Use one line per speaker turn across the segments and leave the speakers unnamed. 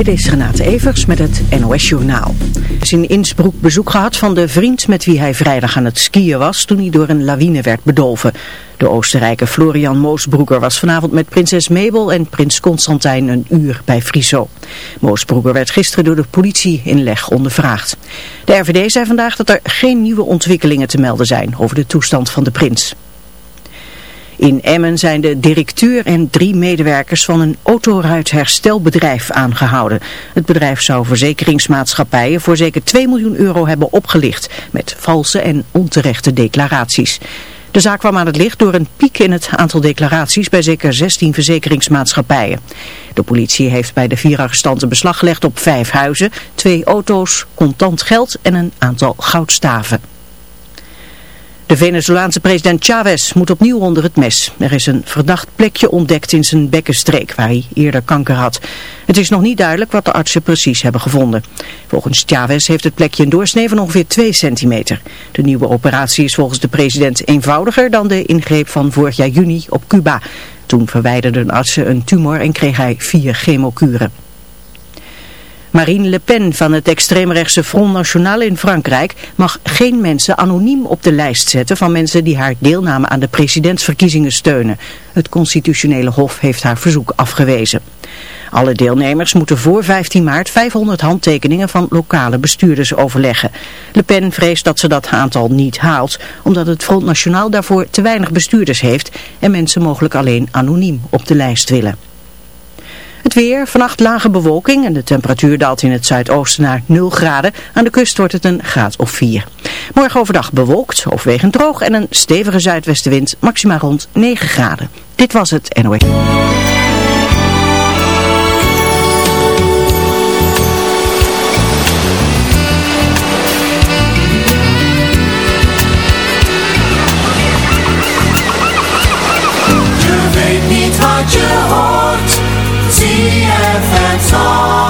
Dit is Renate Evers met het NOS Journaal. Hij is in Innsbruck bezoek gehad van de vriend met wie hij vrijdag aan het skiën was toen hij door een lawine werd bedolven. De Oostenrijker Florian Moosbroeker was vanavond met prinses Mabel en prins Constantijn een uur bij Friso. Moosbroeker werd gisteren door de politie in leg ondervraagd. De RVD zei vandaag dat er geen nieuwe ontwikkelingen te melden zijn over de toestand van de prins. In Emmen zijn de directeur en drie medewerkers van een autoruitherstelbedrijf aangehouden. Het bedrijf zou verzekeringsmaatschappijen voor zeker 2 miljoen euro hebben opgelicht met valse en onterechte declaraties. De zaak kwam aan het licht door een piek in het aantal declaraties bij zeker 16 verzekeringsmaatschappijen. De politie heeft bij de vier arrestanten beslag gelegd op vijf huizen, twee auto's, contant geld en een aantal goudstaven. De Venezolaanse president Chavez moet opnieuw onder het mes. Er is een verdacht plekje ontdekt in zijn bekkenstreek waar hij eerder kanker had. Het is nog niet duidelijk wat de artsen precies hebben gevonden. Volgens Chavez heeft het plekje een doorsnee van ongeveer 2 centimeter. De nieuwe operatie is volgens de president eenvoudiger dan de ingreep van vorig jaar juni op Cuba. Toen verwijderden artsen een tumor en kreeg hij vier chemokuren. Marine Le Pen van het extreemrechtse Front National in Frankrijk mag geen mensen anoniem op de lijst zetten van mensen die haar deelname aan de presidentsverkiezingen steunen. Het constitutionele hof heeft haar verzoek afgewezen. Alle deelnemers moeten voor 15 maart 500 handtekeningen van lokale bestuurders overleggen. Le Pen vreest dat ze dat aantal niet haalt, omdat het Front National daarvoor te weinig bestuurders heeft en mensen mogelijk alleen anoniem op de lijst willen. Het weer, vannacht lage bewolking en de temperatuur daalt in het zuidoosten naar 0 graden. Aan de kust wordt het een graad of 4. Morgen overdag bewolkt, overwegend droog en een stevige zuidwestenwind, maximaal rond 9 graden. Dit was het NOS.
Je weet niet wat je hoort. ZFM Zandvoort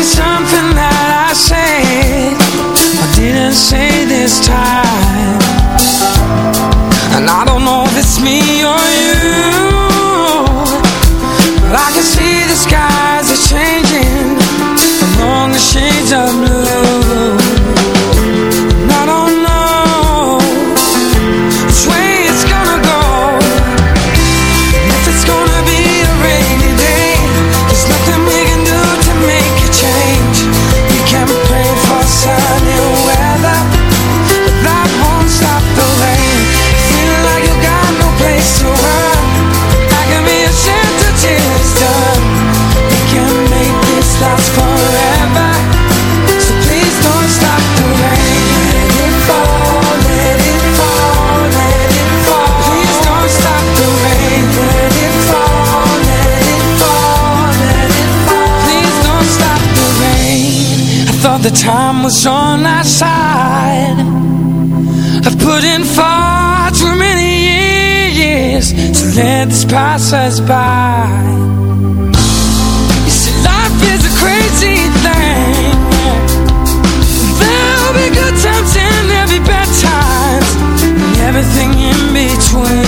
it's time let this pass us by. You see life is a crazy thing. There'll be good times and there'll be bad times And everything in between